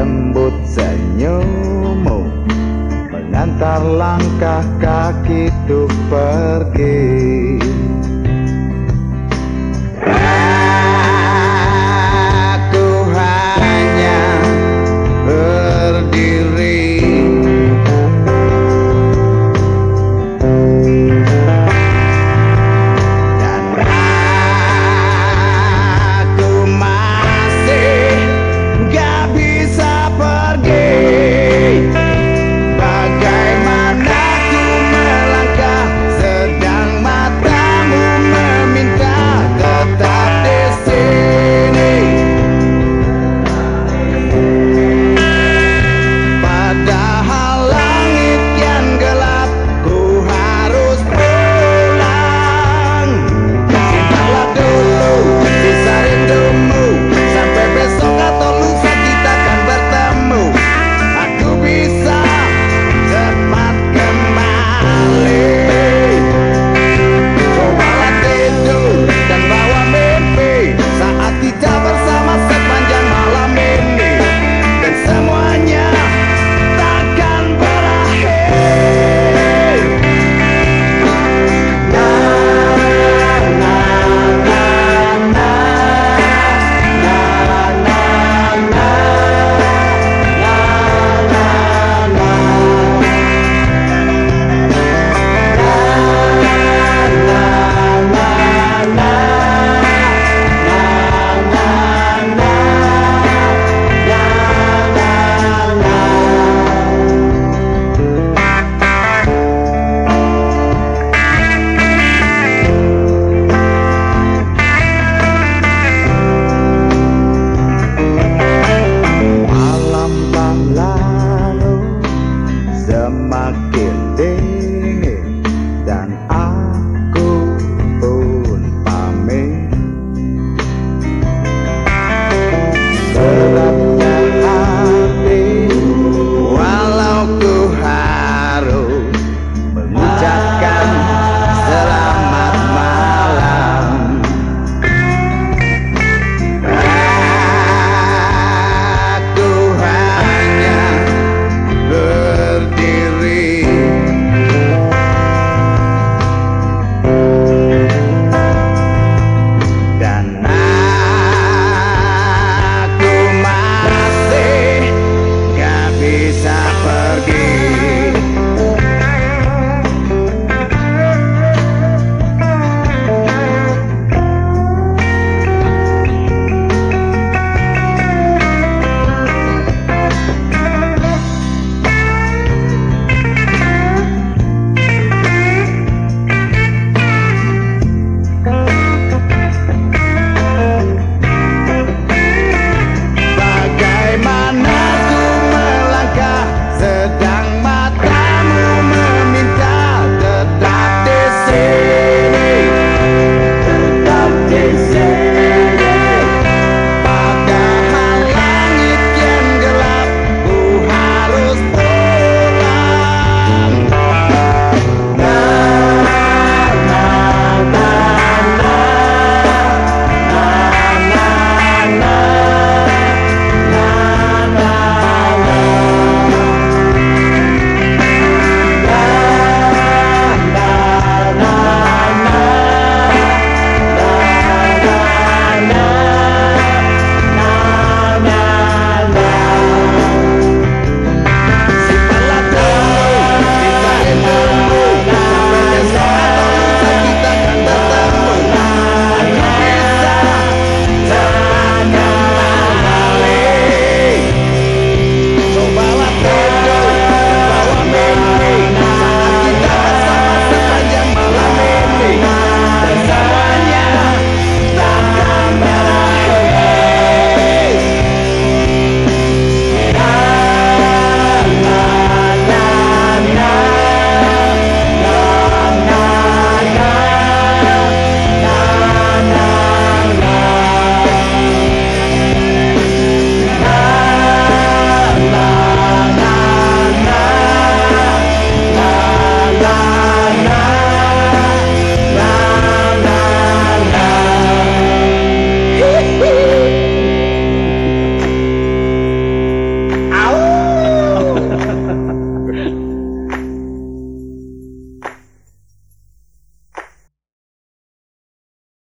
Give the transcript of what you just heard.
lembut senyummu Mengantar langkah kaki tuh pergi.